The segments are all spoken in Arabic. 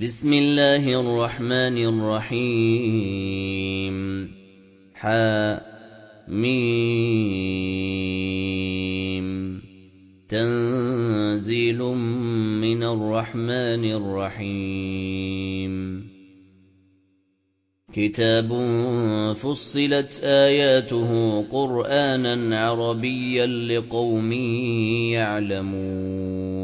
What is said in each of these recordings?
بسم الله الرحمن الرحيم. حميم تنزيل من الرحمن الرحيم. كتاب فصلت آياته قرآنا عربيا لقوم يعلمون.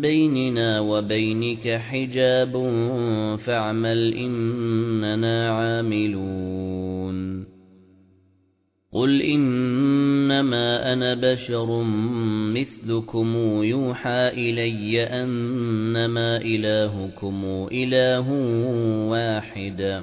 بيننا وبينك حجاب فاعمل إننا عاملون. قل إنما أنا بشر مثلكم يوحى إلي أنما إلهكم إله واحد.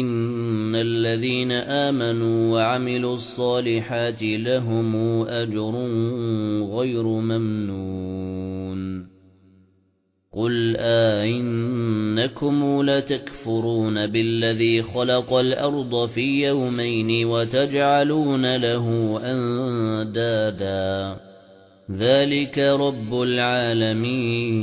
إن الذين آمنوا وعملوا الصالحات لهم أجر غير ممنون قل آئنكم لتكفرون بالذي خلق الأرض في يومين وتجعلون له أندادا ذلك رب العالمين